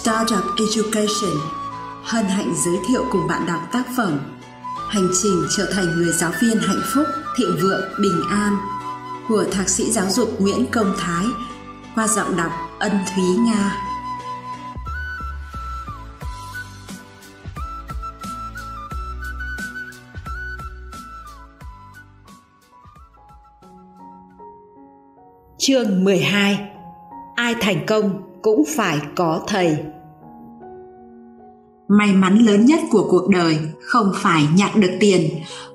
Startup Education hân hạnh giới thiệu cùng bạn đọc tác phẩm Hành trình trở thành người giáo viên hạnh phúc, thịnh vượng, bình an của Thạc sĩ giáo dục Nguyễn Công Thái qua giọng đọc Ân Thúy Nga. Chương 12 Ai thành công cũng phải có thầy. May mắn lớn nhất của cuộc đời không phải nhặt được tiền,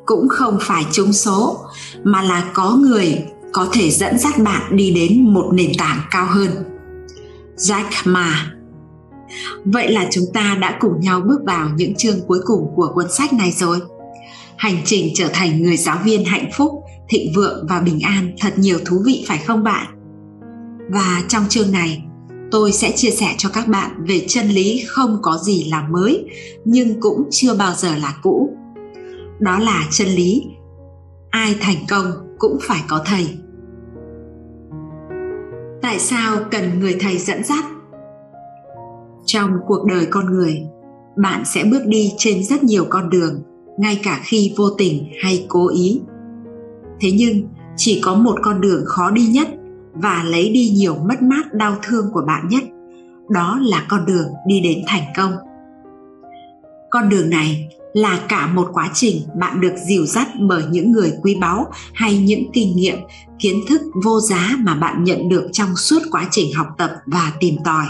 cũng không phải trúng số, mà là có người có thể dẫn dắt bạn đi đến một nền tảng cao hơn. Jack ma. Vậy là chúng ta đã cùng nhau bước vào những chương cuối cùng của cuốn sách này rồi. Hành trình trở thành người giáo viên hạnh phúc, thịnh vượng và bình an thật nhiều thú vị phải không bạn? Và trong chương này tôi sẽ chia sẻ cho các bạn về chân lý không có gì là mới, nhưng cũng chưa bao giờ là cũ. Đó là chân lý, ai thành công cũng phải có thầy. Tại sao cần người thầy dẫn dắt? Trong cuộc đời con người, bạn sẽ bước đi trên rất nhiều con đường, ngay cả khi vô tình hay cố ý. Thế nhưng, chỉ có một con đường khó đi nhất và lấy đi nhiều mất mát đau thương của bạn nhất. Đó là con đường đi đến thành công. Con đường này là cả một quá trình bạn được dìu dắt bởi những người quý báu hay những kinh nghiệm, kiến thức vô giá mà bạn nhận được trong suốt quá trình học tập và tìm tòi.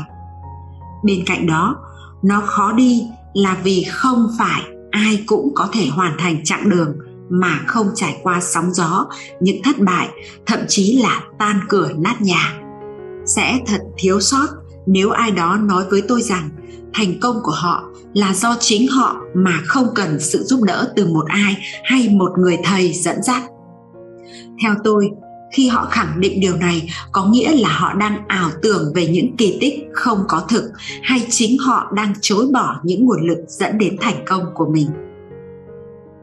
Bên cạnh đó, nó khó đi là vì không phải ai cũng có thể hoàn thành chặng đường mà không trải qua sóng gió, những thất bại, thậm chí là tan cửa nát nhà. Sẽ thật thiếu sót nếu ai đó nói với tôi rằng thành công của họ là do chính họ mà không cần sự giúp đỡ từ một ai hay một người thầy dẫn dắt. Theo tôi, khi họ khẳng định điều này, có nghĩa là họ đang ảo tưởng về những kỳ tích không có thực hay chính họ đang chối bỏ những nguồn lực dẫn đến thành công của mình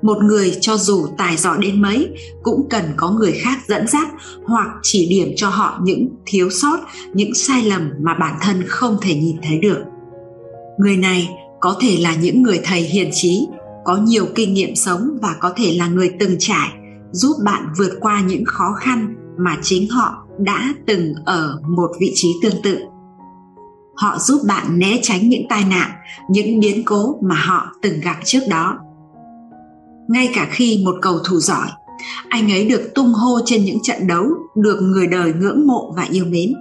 một người cho dù tài giỏi đến mấy, cũng cần có người khác dẫn dắt hoặc chỉ điểm cho họ những thiếu sót, những sai lầm mà bản thân không thể nhìn thấy được. Người này có thể là những người thầy hiền trí, có nhiều kinh nghiệm sống và có thể là người từng trải, giúp bạn vượt qua những khó khăn mà chính họ đã từng ở một vị trí tương tự. Họ giúp bạn né tránh những tai nạn, những biến cố mà họ từng gặp trước đó ngay cả khi một cầu thủ giỏi, anh ấy được tung hô trên những trận đấu được người đời ngưỡng mộ và yêu mến.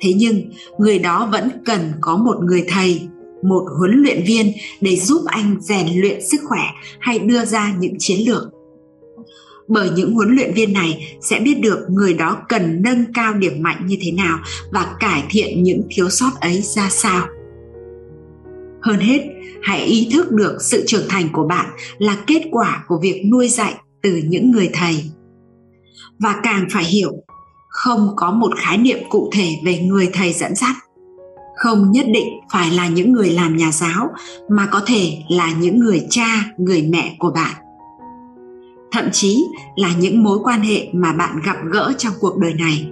Thế nhưng, người đó vẫn cần có một người thầy, một huấn luyện viên để giúp anh rèn luyện sức khỏe hay đưa ra những chiến lược. Bởi những huấn luyện viên này sẽ biết được người đó cần nâng cao điểm mạnh như thế nào và cải thiện những thiếu sót ấy ra sao. Hơn hết hãy ý thức được sự trưởng thành của bạn là kết quả của việc nuôi dạy từ những người thầy. Và càng phải hiểu, không có một khái niệm cụ thể về người thầy dẫn dắt. Không nhất định phải là những người làm nhà giáo, mà có thể là những người cha, người mẹ của bạn. Thậm chí là những mối quan hệ mà bạn gặp gỡ trong cuộc đời này.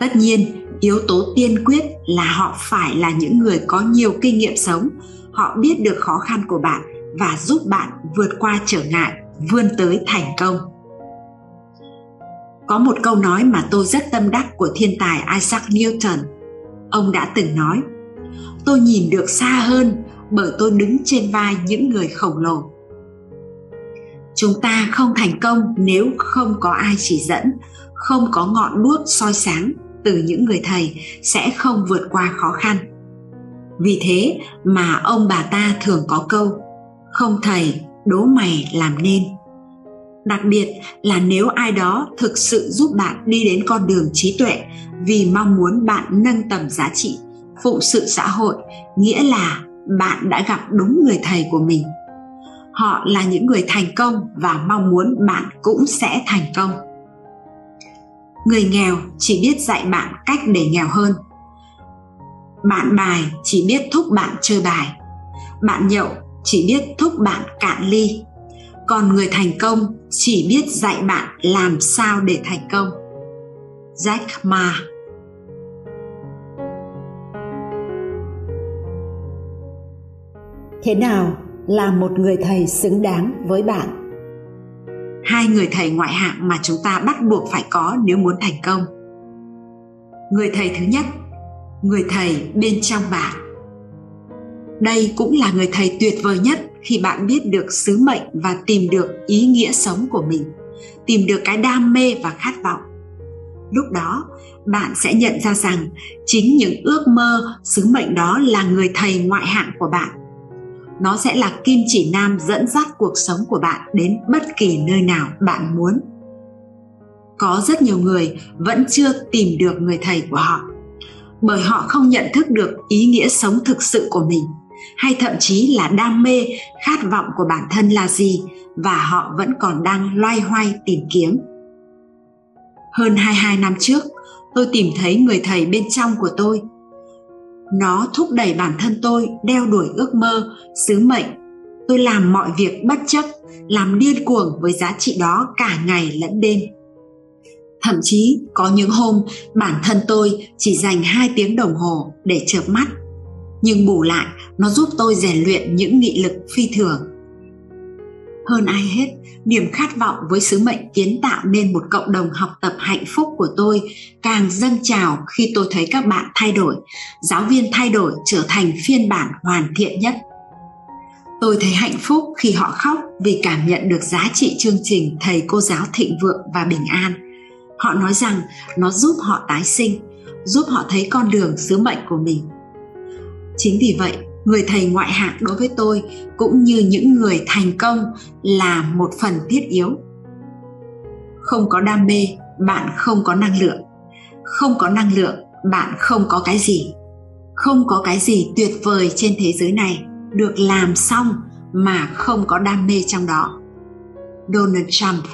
Tất nhiên, yếu tố tiên quyết là họ phải là những người có nhiều kinh nghiệm sống họ biết được khó khăn của bạn và giúp bạn vượt qua trở ngại, vươn tới thành công. Có một câu nói mà tôi rất tâm đắc của thiên tài isaac newton. Ông đã từng nói, tôi nhìn được xa hơn bởi tôi đứng trên vai những người khổng lồ. Chúng ta không thành công nếu không có ai chỉ dẫn, không có ngọn đuốc soi sáng từ những người thầy sẽ không vượt qua khó khăn vì thế mà ông bà ta thường có câu, không thầy, đố mày làm nên. Đặc biệt là nếu ai đó thực sự giúp bạn đi đến con đường trí tuệ vì mong muốn bạn nâng tầm giá trị, phụng sự xã hội, nghĩa là bạn đã gặp đúng người thầy của mình. Họ là những người thành công và mong muốn bạn cũng sẽ thành công. Người nghèo chỉ biết dạy bạn cách để nghèo hơn bạn bài chỉ biết thúc bạn chơi bài. Bạn nhậu chỉ biết thúc bạn cạn ly. Còn người thành công chỉ biết dạy bạn làm sao để thành công. Jack Ma. Thế nào là một người thầy xứng đáng với bạn? Hai người thầy ngoại hạng mà chúng ta bắt buộc phải có nếu muốn thành công. Người thầy thứ nhất người thầy bên trong bạn. Đây cũng là người thầy tuyệt vời nhất khi bạn biết được sứ mệnh và tìm được ý nghĩa sống của mình, tìm được cái đam mê và khát vọng. Lúc đó, bạn sẽ nhận ra rằng chính những ước mơ, sứ mệnh đó là người thầy ngoại hạng của bạn. Nó sẽ là kim chỉ nam dẫn dắt cuộc sống của bạn đến bất kỳ nơi nào bạn muốn. Có rất nhiều người vẫn chưa tìm được người thầy của họ bởi họ không nhận thức được ý nghĩa sống thực sự của mình, hay thậm chí là đam mê, khát vọng của bản thân là gì và họ vẫn còn đang loay hoay tìm kiếm. Hơn 22 năm trước, tôi tìm thấy người thầy bên trong của tôi. Nó thúc đẩy bản thân tôi đeo đuổi ước mơ, sứ mệnh. Tôi làm mọi việc bất chấp, làm điên cuồng với giá trị đó cả ngày lẫn đêm thậm chí, có những hôm, bản thân tôi chỉ dành 2 tiếng đồng hồ để chợp mắt. Nhưng bù lại, nó giúp tôi rèn luyện những nghị lực phi thường. Hơn ai hết, niềm khát vọng với sứ mệnh kiến tạo nên một cộng đồng học tập hạnh phúc của tôi càng dâng trào khi tôi thấy các bạn thay đổi, giáo viên thay đổi, trở thành phiên bản hoàn thiện nhất. Tôi thấy hạnh phúc khi họ khóc vì cảm nhận được giá trị chương trình thầy cô giáo thịnh vượng và bình an họ nói rằng nó giúp họ tái sinh, giúp họ thấy con đường sứ mệnh của mình. Chính vì vậy, người thầy ngoại hạng đối với tôi cũng như những người thành công là một phần thiết yếu. Không có đam mê, bạn không có năng lượng. Không có năng lượng, bạn không có cái gì. Không có cái gì tuyệt vời trên thế giới này được làm xong mà không có đam mê trong đó. Donald trump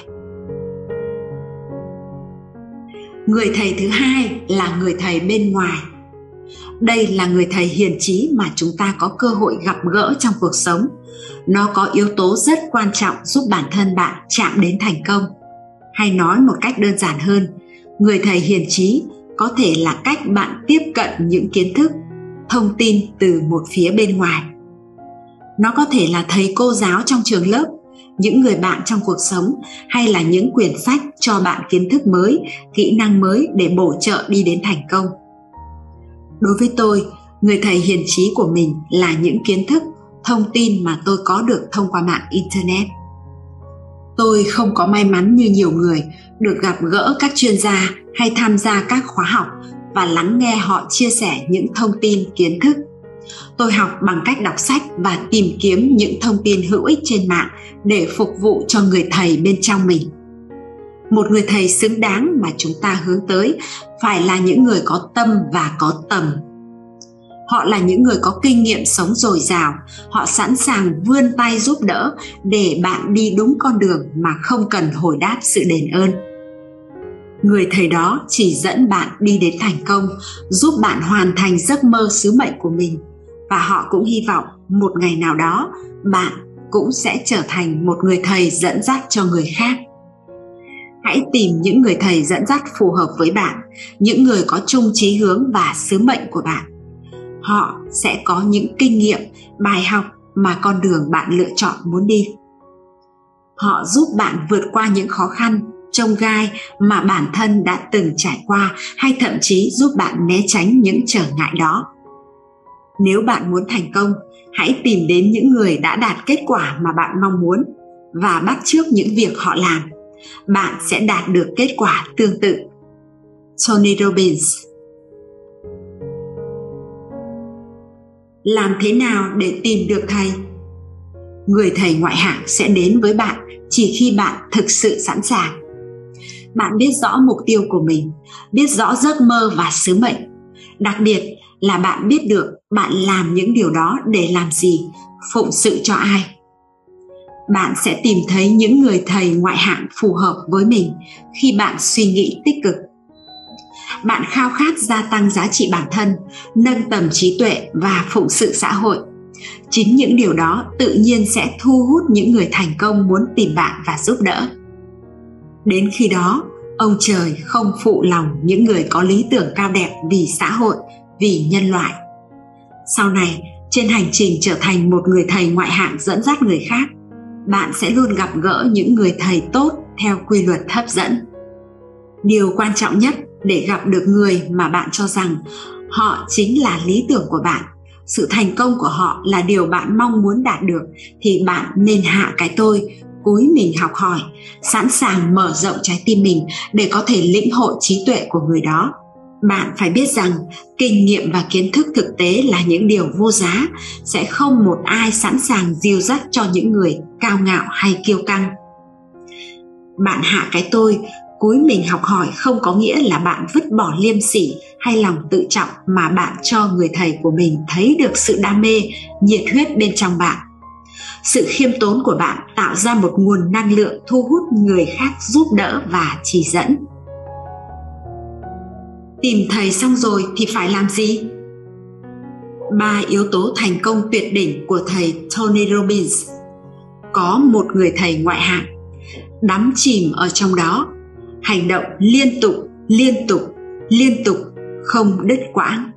người thầy thứ hai là người thầy bên ngoài. Đây là người thầy hiền trí mà chúng ta có cơ hội gặp gỡ trong cuộc sống. Nó có yếu tố rất quan trọng giúp bản thân bạn chạm đến thành công. Hay nói một cách đơn giản hơn, người thầy hiền trí có thể là cách bạn tiếp cận những kiến thức, thông tin từ một phía bên ngoài. Nó có thể là thầy cô giáo trong trường lớp những người bạn trong cuộc sống hay là những quyển sách cho bạn kiến thức mới, kỹ năng mới để bổ trợ đi đến thành công. Đối với tôi, người thầy hiền trí của mình là những kiến thức, thông tin mà tôi có được thông qua mạng internet. Tôi không có may mắn như nhiều người được gặp gỡ các chuyên gia hay tham gia các khóa học và lắng nghe họ chia sẻ những thông tin, kiến thức tôi học bằng cách đọc sách và tìm kiếm những thông tin hữu ích trên mạng để phục vụ cho người thầy bên trong mình. Một người thầy xứng đáng mà chúng ta hướng tới phải là những người có tâm và có tầm. Họ là những người có kinh nghiệm sống dồi dào. Họ sẵn sàng vươn tay giúp đỡ để bạn đi đúng con đường mà không cần hồi đáp sự đền ơn. Người thầy đó chỉ dẫn bạn đi đến thành công, giúp bạn hoàn thành giấc mơ sứ mệnh của mình và họ cũng hy vọng một ngày nào đó, bạn cũng sẽ trở thành một người thầy dẫn dắt cho người khác. Hãy tìm những người thầy dẫn dắt phù hợp với bạn, những người có chung chí hướng và sứ mệnh của bạn. Họ sẽ có những kinh nghiệm, bài học mà con đường bạn lựa chọn muốn đi. Họ giúp bạn vượt qua những khó khăn trông gai mà bản thân đã từng trải qua, hay thậm chí giúp bạn né tránh những trở ngại đó nếu bạn muốn thành công, hãy tìm đến những người đã đạt kết quả mà bạn mong muốn và bắt chước những việc họ làm. Bạn sẽ đạt được kết quả tương tự. Tony robbins. Làm thế nào để tìm được thầy? Người thầy ngoại hạng sẽ đến với bạn chỉ khi bạn thực sự sẵn sàng. Bạn biết rõ mục tiêu của mình, biết rõ giấc mơ và sứ mệnh. Đặc biệt là bạn biết được bạn làm những điều đó để làm gì, phụng sự cho ai. Bạn sẽ tìm thấy những người thầy ngoại hạng phù hợp với mình khi bạn suy nghĩ tích cực. Bạn khao khát gia tăng giá trị bản thân, nâng tầm trí tuệ và phụng sự xã hội. Chính những điều đó tự nhiên sẽ thu hút những người thành công muốn tìm bạn và giúp đỡ. Đến khi đó, ông trời không phụ lòng những người có lý tưởng cao đẹp vì xã hội vì nhân loại. Sau này, trên hành trình trở thành một người thầy ngoại hạng dẫn dắt người khác, bạn sẽ luôn gặp gỡ những người thầy tốt theo quy luật hấp dẫn. Điều quan trọng nhất để gặp được người mà bạn cho rằng họ chính là lý tưởng của bạn, sự thành công của họ là điều bạn mong muốn đạt được, thì bạn nên hạ cái tôi, cúi mình học hỏi, sẵn sàng mở rộng trái tim mình để có thể lĩnh hội trí tuệ của người đó bạn phải biết rằng, kinh nghiệm và kiến thức thực tế là những điều vô giá. Sẽ không một ai sẵn sàng dìu dắt cho những người cao ngạo hay kiêu căng. Bạn hạ cái tôi, cúi mình học hỏi không có nghĩa là bạn vứt bỏ liêm sỉ hay lòng tự trọng mà bạn cho người thầy của mình thấy được sự đam mê, nhiệt huyết bên trong bạn. Sự khiêm tốn của bạn tạo ra một nguồn năng lượng thu hút người khác giúp đỡ và chỉ dẫn tìm thầy xong rồi thì phải làm gì? Ba yếu tố thành công tuyệt đỉnh của thầy tony robbins. Có một người thầy ngoại hạng, đắm chìm ở trong đó. Hành động liên tục liên tục liên tục, không đứt quãng.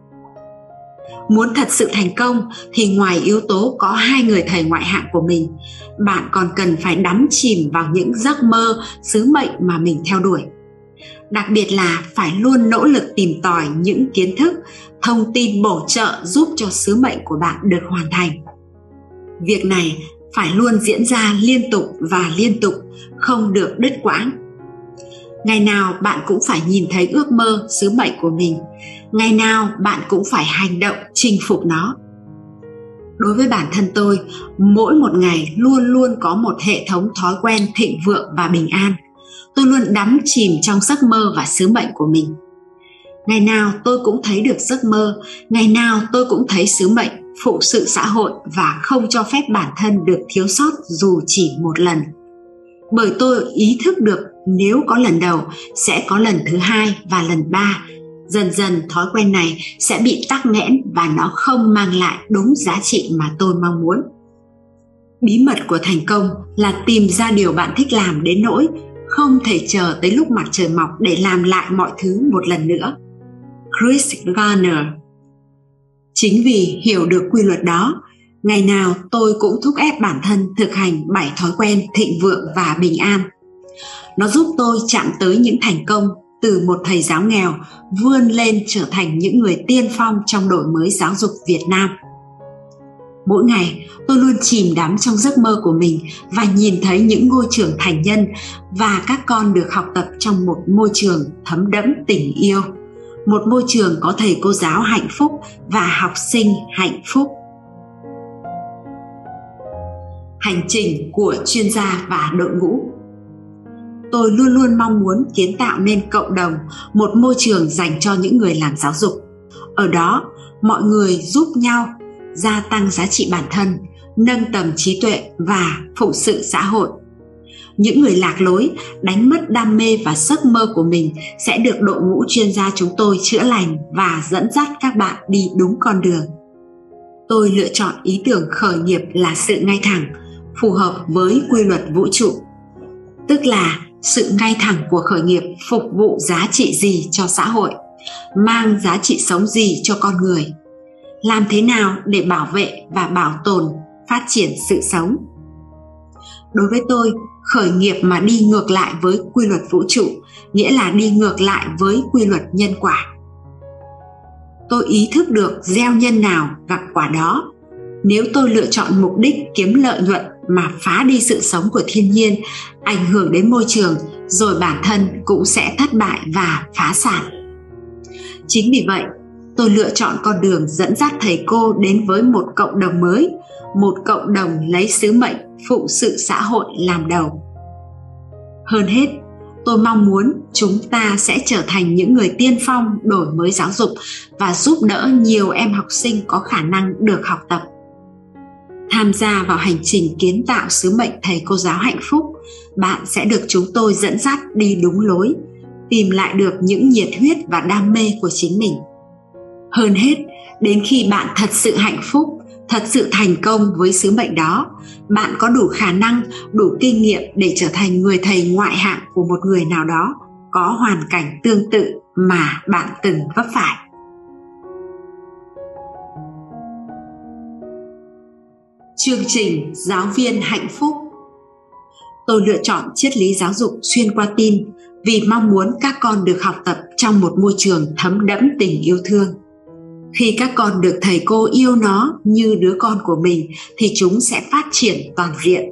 Muốn thật sự thành công thì ngoài yếu tố có hai người thầy ngoại hạng của mình, bạn còn cần phải đắm chìm vào những giấc mơ, sứ mệnh mà mình theo đuổi đặc biệt là phải luôn nỗ lực tìm tòi những kiến thức, thông tin bổ trợ giúp cho sứ mệnh của bạn được hoàn thành. Việc này phải luôn diễn ra liên tục và liên tục, không được đứt quãng. Ngày nào bạn cũng phải nhìn thấy ước mơ, sứ mệnh của mình. Ngày nào bạn cũng phải hành động, chinh phục nó. Đối với bản thân tôi, mỗi một ngày luôn luôn có một hệ thống thói quen thịnh vượng và bình an tôi luôn đắm chìm trong giấc mơ và sứ mệnh của mình. Ngày nào tôi cũng thấy được giấc mơ, ngày nào tôi cũng thấy sứ mệnh, phụ sự xã hội và không cho phép bản thân được thiếu sót dù chỉ một lần. Bởi tôi ý thức được nếu có lần đầu sẽ có lần thứ hai và lần ba. Dần dần thói quen này sẽ bị tắc nghẽn và nó không mang lại đúng giá trị mà tôi mong muốn. Bí mật của thành công là tìm ra điều bạn thích làm đến nỗi không thể chờ tới lúc mặt trời mọc để làm lại mọi thứ một lần nữa. Chris garner. Chính vì hiểu được quy luật đó, ngày nào tôi cũng thúc ép bản thân thực hành bảy thói quen thịnh vượng và bình an. Nó giúp tôi chạm tới những thành công từ một thầy giáo nghèo vươn lên trở thành những người tiên phong trong đổi mới giáo dục Việt Nam. Mỗi ngày, tôi luôn chìm đắm trong giấc mơ của mình và nhìn thấy những ngôi trường thành nhân và các con được học tập trong một môi trường thấm đẫm tình yêu, một môi trường có thầy cô giáo hạnh phúc và học sinh hạnh phúc. Hành trình của chuyên gia và đội ngũ. Tôi luôn luôn mong muốn kiến tạo nên cộng đồng một môi trường dành cho những người làm giáo dục. Ở đó mọi người giúp nhau gia tăng giá trị bản thân, nâng tầm trí tuệ và phụng sự xã hội. Những người lạc lối, đánh mất đam mê và giấc mơ của mình sẽ được đội ngũ chuyên gia chúng tôi chữa lành và dẫn dắt các bạn đi đúng con đường. Tôi lựa chọn ý tưởng khởi nghiệp là sự ngay thẳng, phù hợp với quy luật vũ trụ, tức là sự ngay thẳng của khởi nghiệp phục vụ giá trị gì cho xã hội, mang giá trị sống gì cho con người làm thế nào để bảo vệ và bảo tồn, phát triển sự sống? Đối với tôi, khởi nghiệp mà đi ngược lại với quy luật vũ trụ, nghĩa là đi ngược lại với quy luật nhân quả. Tôi ý thức được gieo nhân nào gặp quả đó. Nếu tôi lựa chọn mục đích kiếm lợi nhuận mà phá đi sự sống của thiên nhiên, ảnh hưởng đến môi trường, rồi bản thân cũng sẽ thất bại và phá sản. Chính vì vậy tôi lựa chọn con đường dẫn dắt thầy cô đến với một cộng đồng mới, một cộng đồng lấy sứ mệnh phụ sự xã hội làm đầu. Hơn hết, tôi mong muốn chúng ta sẽ trở thành những người tiên phong, đổi mới giáo dục và giúp đỡ nhiều em học sinh có khả năng được học tập. Tham gia vào hành trình kiến tạo sứ mệnh thầy cô giáo hạnh phúc, bạn sẽ được chúng tôi dẫn dắt đi đúng lối, tìm lại được những nhiệt huyết và đam mê của chính mình hơn hết, đến khi bạn thật sự hạnh phúc, thật sự thành công với sứ mệnh đó, bạn có đủ khả năng, đủ kinh nghiệm để trở thành người thầy ngoại hạng của một người nào đó có hoàn cảnh tương tự mà bạn từng vấp phải Chương trình Giáo viên hạnh phúc Tôi lựa chọn triết lý giáo dục xuyên qua tin vì mong muốn các con được học tập trong một môi trường thấm đẫm tình yêu thương. Khi các con được thầy cô yêu nó như đứa con của mình, thì chúng sẽ phát triển toàn diện.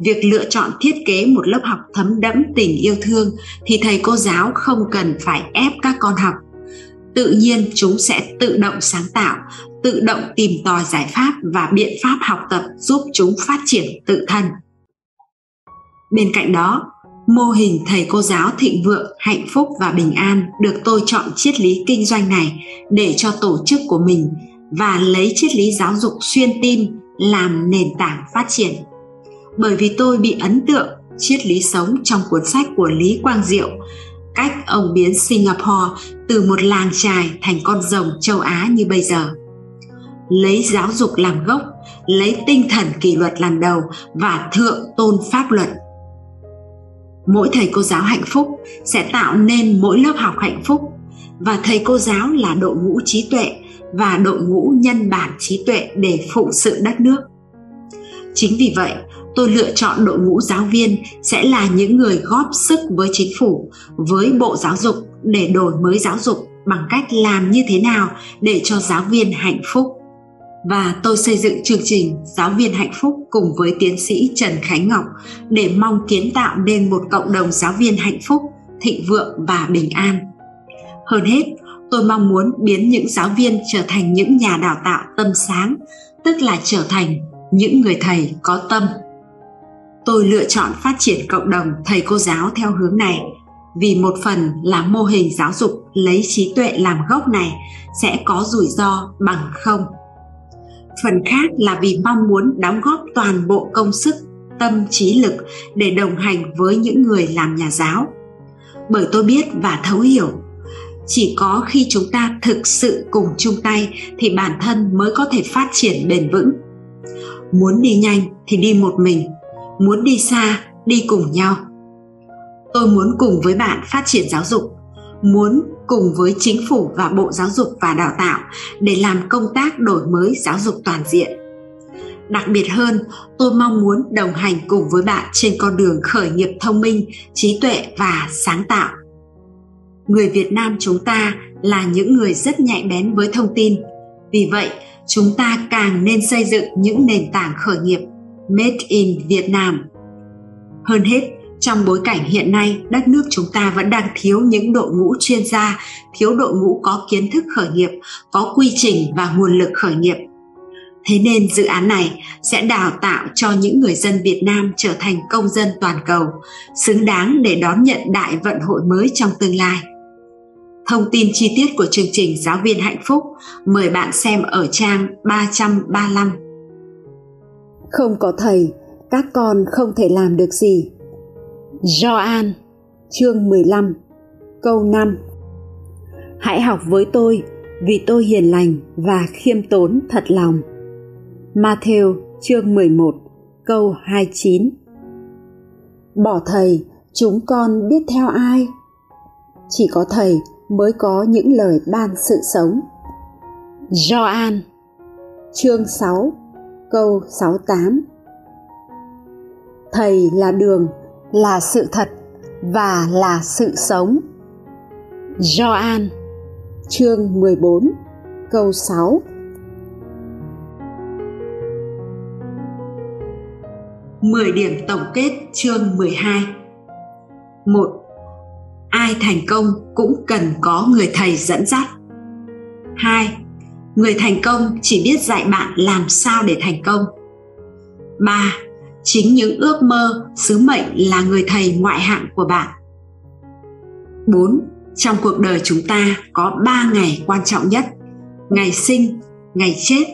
Việc lựa chọn thiết kế một lớp học thấm đẫm tình yêu thương thì thầy cô giáo không cần phải ép các con học tự nhiên chúng sẽ tự động sáng tạo, tự động tìm tòi giải pháp và biện pháp học tập giúp chúng phát triển tự thân bên cạnh đó mô hình thầy cô giáo thịnh vượng, hạnh phúc và bình an được tôi chọn triết lý kinh doanh này để cho tổ chức của mình và lấy triết lý giáo dục xuyên tim làm nền tảng phát triển. Bởi vì tôi bị ấn tượng triết lý sống trong cuốn sách của lý quang diệu, cách ông biến singapore từ một làng trài thành con rồng châu á như bây giờ. Lấy giáo dục làm gốc, lấy tinh thần kỷ luật làm đầu và thượng tôn pháp luật mỗi thầy cô giáo hạnh phúc sẽ tạo nên mỗi lớp học hạnh phúc. Và thầy cô giáo là đội ngũ trí tuệ và đội ngũ nhân bản trí tuệ để phụ sự đất nước. Chính vì vậy, tôi lựa chọn đội ngũ giáo viên sẽ là những người góp sức với chính phủ, với bộ giáo dục để đổi mới giáo dục bằng cách làm như thế nào để cho giáo viên hạnh phúc và tôi xây dựng chương trình Giáo viên hạnh phúc cùng với tiến sĩ Trần Khánh Ngọc để mong kiến tạo nên một cộng đồng giáo viên hạnh phúc, thịnh vượng và bình an. Hơn hết, tôi mong muốn biến những giáo viên trở thành những nhà đào tạo tâm sáng, tức là trở thành những người thầy có tâm. Tôi lựa chọn phát triển cộng đồng thầy cô giáo theo hướng này vì một phần là mô hình giáo dục lấy trí tuệ làm gốc này sẽ có rủi ro bằng không phần khác là vì mong muốn đóng góp toàn bộ công sức, tâm trí lực để đồng hành với những người làm nhà giáo. Bởi tôi biết và thấu hiểu, chỉ có khi chúng ta thực sự cùng chung tay thì bản thân mới có thể phát triển bền vững. Muốn đi nhanh thì đi một mình, muốn đi xa, đi cùng nhau. Tôi muốn cùng với bạn phát triển giáo dục, muốn cùng với chính phủ và bộ giáo dục và đào tạo để làm công tác đổi mới giáo dục toàn diện. Đặc biệt hơn, tôi mong muốn đồng hành cùng với bạn trên con đường khởi nghiệp thông minh, trí tuệ và sáng tạo. Người việt nam chúng ta là những người rất nhạy bén với thông tin. Vì vậy, chúng ta càng nên xây dựng những nền tảng khởi nghiệp made in việt nam. Hơn hết trong bối cảnh hiện nay đất nước chúng ta vẫn đang thiếu những đội ngũ chuyên gia thiếu đội ngũ có kiến thức khởi nghiệp có quy trình và nguồn lực khởi nghiệp thế nên dự án này sẽ đào tạo cho những người dân việt nam trở thành công dân toàn cầu xứng đáng để đón nhận đại vận hội mới trong tương lai Thông tin chi tiết của chương trình Giáo viên hạnh phúc mời bạn xem ở trang 335. Không có thầy, các con không thể làm được gì. Gioan chương 15 câu 5 Hãy học với tôi vì tôi hiền lành và khiêm tốn thật lòng. Matthew chương 11 câu 29 Bỏ thầy, chúng con biết theo ai? Chỉ có thầy mới có những lời ban sự sống. Gioan chương 6 câu 68 Thầy là đường là sự thật và là sự sống. Gioan, chương 14 câu 6 10 điểm tổng kết chương 12 1. Ai thành công cũng cần có người thầy dẫn dắt 2. Người thành công chỉ biết dạy bạn làm sao để thành công 3 chính những ước mơ sứ mệnh là người thầy ngoại hạng của bạn 4. Trong cuộc đời chúng ta có 3 ngày quan trọng nhất Ngày sinh, ngày chết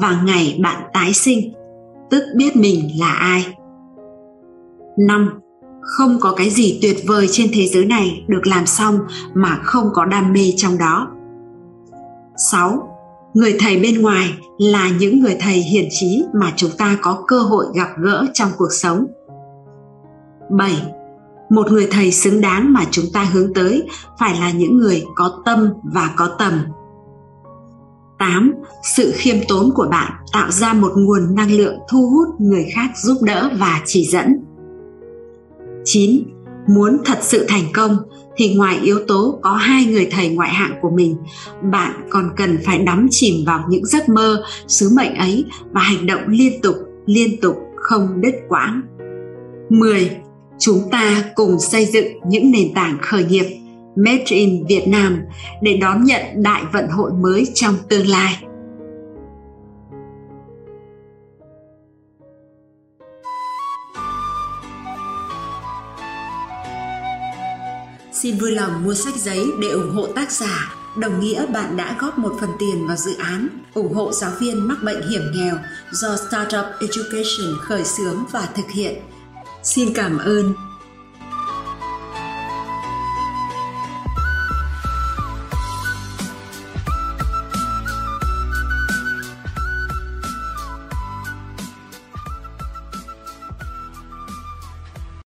và ngày bạn tái sinh Tức biết mình là ai 5. Không có cái gì tuyệt vời trên thế giới này được làm xong mà không có đam mê trong đó 6 người thầy bên ngoài là những người thầy hiền trí mà chúng ta có cơ hội gặp gỡ trong cuộc sống 7. Một người thầy xứng đáng mà chúng ta hướng tới phải là những người có tâm và có tầm. 8. Sự khiêm tốn của bạn tạo ra một nguồn năng lượng thu hút người khác giúp đỡ và chỉ dẫn. 9. Muốn thật sự thành công thì ngoài yếu tố có hai người thầy ngoại hạng của mình, bạn còn cần phải đắm chìm vào những giấc mơ, sứ mệnh ấy và hành động liên tục, liên tục không đứt quãng. 10. Chúng ta cùng xây dựng những nền tảng khởi nghiệp Made in Việt Nam để đón nhận đại vận hội mới trong tương lai. Xin vui lòng mua sách giấy để ủng hộ tác giả, đồng nghĩa bạn đã góp một phần tiền vào dự án ủng hộ giáo viên mắc bệnh hiểm nghèo do Startup Education khởi xướng và thực hiện. Xin cảm ơn